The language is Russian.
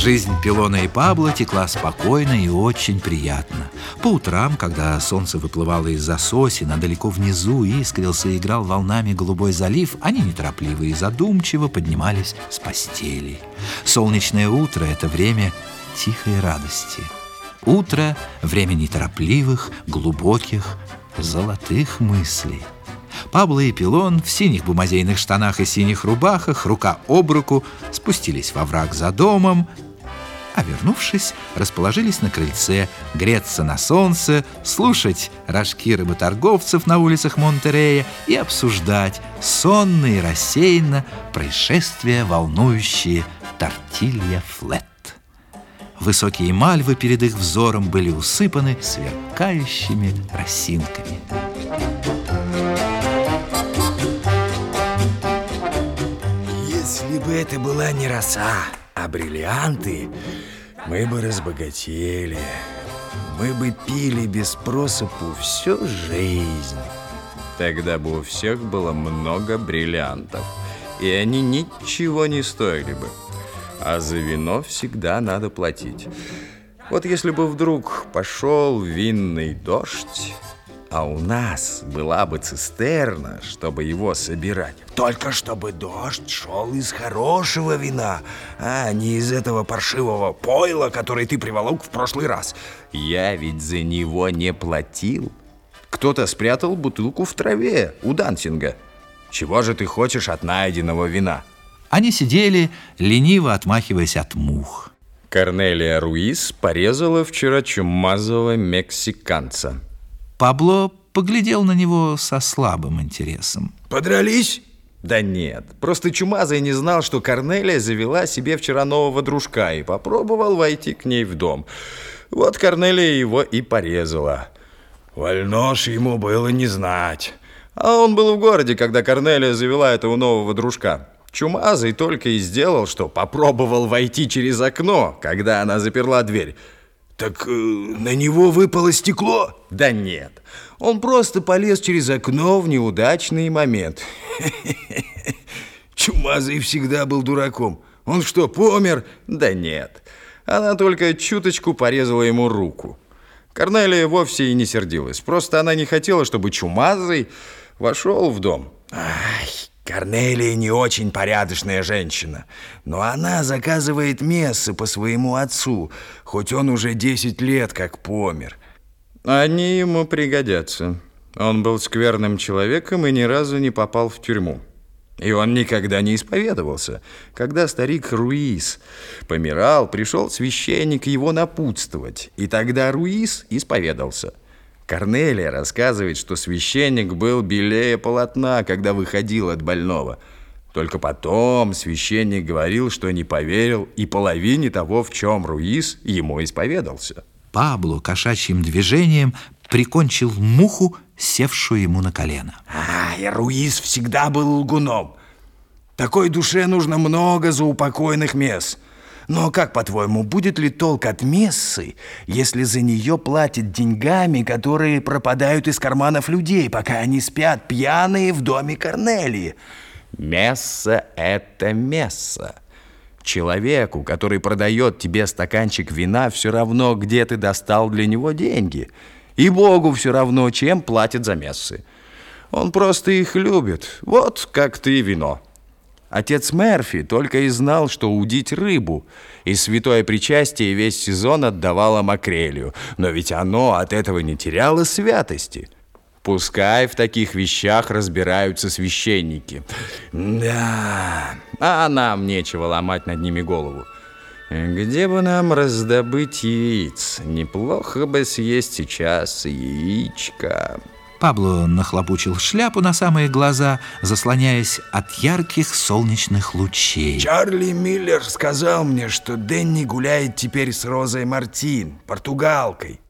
Жизнь Пилона и Пабло текла спокойно и очень приятно. По утрам, когда солнце выплывало из-за сосен, а далеко внизу искрился и играл волнами голубой залив, они неторопливо и задумчиво поднимались с постелей. Солнечное утро — это время тихой радости. Утро — время неторопливых, глубоких, золотых мыслей. Пабло и Пилон в синих бумазейных штанах и синих рубахах, рука об руку, спустились во враг за домом, а вернувшись, расположились на крыльце, греться на солнце, слушать рожки рыботорговцев на улицах Монтерея и обсуждать сонно и рассеянно происшествия, волнующие Тортилья Флет. Высокие мальвы перед их взором были усыпаны сверкающими росинками. Если бы это была не роса, а бриллианты, мы бы разбогатели. Мы бы пили без просыпу всю жизнь. Тогда бы у всех было много бриллиантов, и они ничего не стоили бы. А за вино всегда надо платить. Вот если бы вдруг пошел винный дождь, а у нас была бы цистерна, чтобы его собирать. Только чтобы дождь шел из хорошего вина, а не из этого паршивого пойла, который ты приволок в прошлый раз. Я ведь за него не платил. Кто-то спрятал бутылку в траве у Дансинга. Чего же ты хочешь от найденного вина? Они сидели, лениво отмахиваясь от мух. Корнелия Руис порезала вчера чумазого мексиканца. Пабло поглядел на него со слабым интересом. Подрались? Да нет, просто Чумазый не знал, что Корнелия завела себе вчера нового дружка и попробовал войти к ней в дом. Вот Корнелия его и порезала. Вольнош ему было не знать. А он был в городе, когда Корнелия завела этого нового дружка. Чумазый только и сделал, что попробовал войти через окно, когда она заперла дверь. Так э, на него выпало стекло? Да нет, он просто полез через окно в неудачный момент. Чумазый всегда был дураком. Он что, помер? Да нет, она только чуточку порезала ему руку. Корнелия вовсе и не сердилась, просто она не хотела, чтобы Чумазый вошел в дом. Ай, Корнелия не очень порядочная женщина, но она заказывает мессы по своему отцу, хоть он уже 10 лет как помер. Они ему пригодятся. Он был скверным человеком и ни разу не попал в тюрьму. И он никогда не исповедовался. Когда старик Руис помирал, пришел священник его напутствовать, и тогда Руис исповедался. Корнелия рассказывает, что священник был белее полотна, когда выходил от больного. Только потом священник говорил, что не поверил и половине того, в чем Руис ему исповедался. Пабло кошачьим движением прикончил муху, севшую ему на колено. Ай, Руис всегда был лгуном. Такой душе нужно много заупокойных мест. Но как, по-твоему, будет ли толк от мессы, если за нее платят деньгами, которые пропадают из карманов людей, пока они спят пьяные в доме Корнелии? Месса – это месса. Человеку, который продает тебе стаканчик вина, все равно, где ты достал для него деньги. И Богу все равно, чем платит за мессы. Он просто их любит, вот как ты вино. Отец Мерфи только и знал, что удить рыбу, и святое причастие весь сезон отдавало макрелью, но ведь оно от этого не теряло святости. Пускай в таких вещах разбираются священники. Да, а нам нечего ломать над ними голову. Где бы нам раздобыть яиц? Неплохо бы съесть сейчас яичко. Пабло нахлобучил шляпу на самые глаза, заслоняясь от ярких солнечных лучей. Чарли Миллер сказал мне, что Дэнни гуляет теперь с Розой Мартин, португалкой.